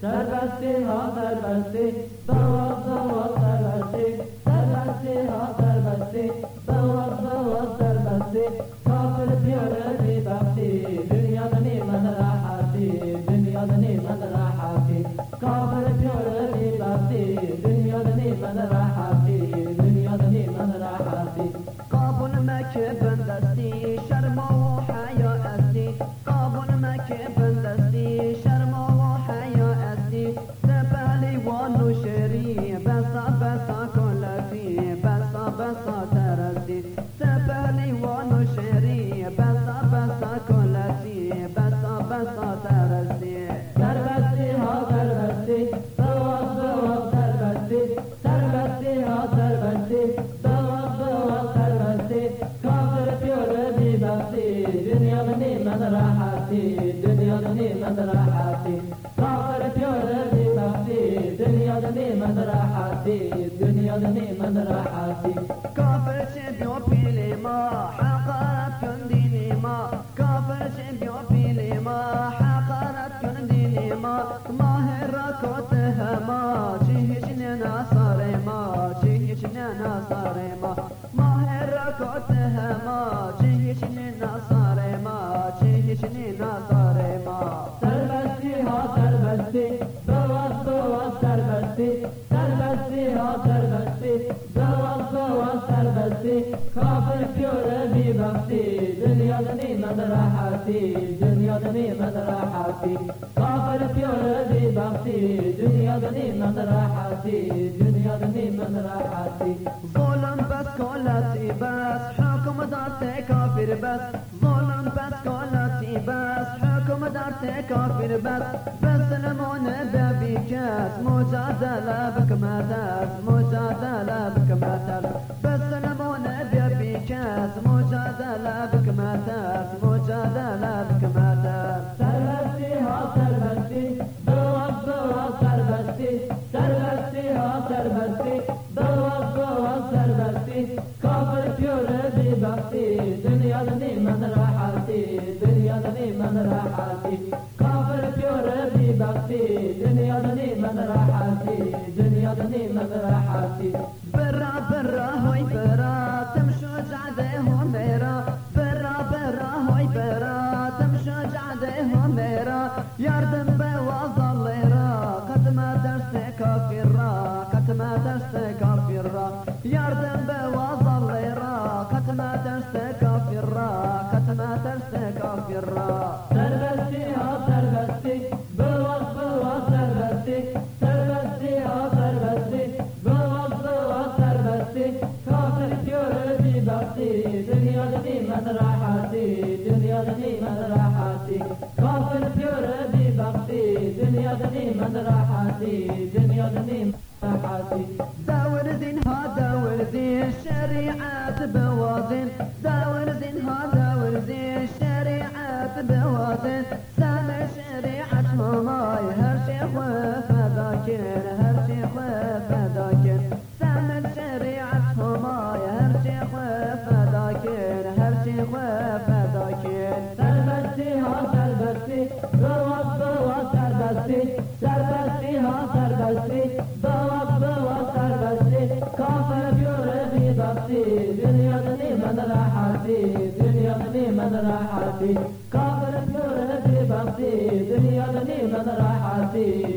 Serbesti ha serbesti, davat davat serbesti, serbesti ha serbesti, davat davat serbesti, kafir piyareti besti, dünyada nimet rahati, dünyada nimet rahati, kafir piyareti besti, dünyada nimet rahati, dünyada nimet rahati, kabul mekke bendesti, Dünyada nimet rahati Kafir piyore bir bakti Dünyada nimet rahati Dünyada nimet rahati كافر شبيو بيلي ما حقرت كنديني ما. كافر شبيو بيلي ما حقرت كنديني ما. ماهر كوتها ما جيشنا نصر ما جيشنا نصر ما. ما. بی بختی دنیا دمی من راحتی دنیا دمی من راحتی کافر پیار بی بختی دنیا دمی من راحتی دنیا دمی من راحتی ظلم بس کالتی بس حکم دست کافر بس. ظلم بس کالتی بس حکم دست کافر بس. بس نمونه ببی کس مجادله بکمتر مجادله بکمتر. Dünyada nimet rahati Dünyada nimet rahati Kafir piyore bir bakti Dünyada nimet rahati Dünyada nimet rahati برا برا هوي برا تمشوا جعدهم ميرا برا. برا هوي برا تمشوا جعدهم ميرا يردم بوظل ليرا قد ما درس كافرا قد ما درس كافرا. يردم داور دين ها داور دين شريعة بوازن داور دين ها Dünyada nimet rahati Kafir göre bir bakti Dünyada nimet rahati